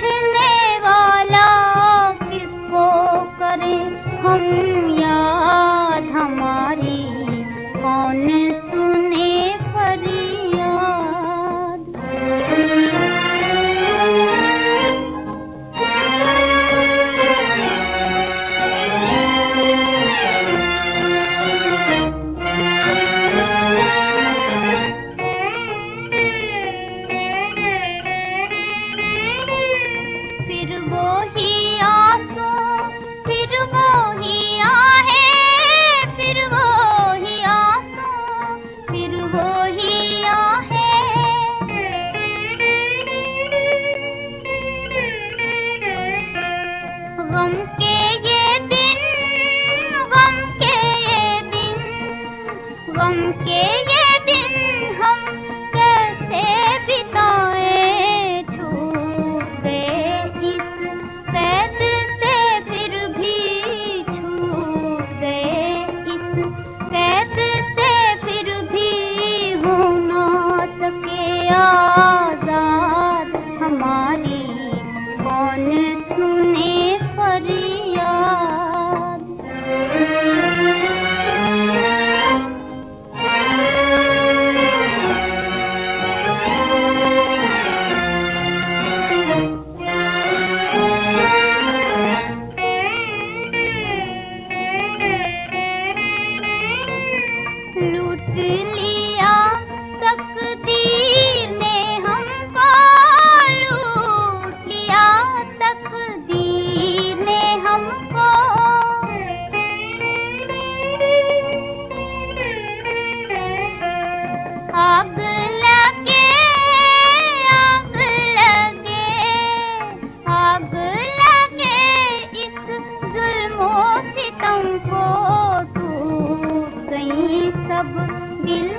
Cherry. 不一。को टूट कहीं सब दिल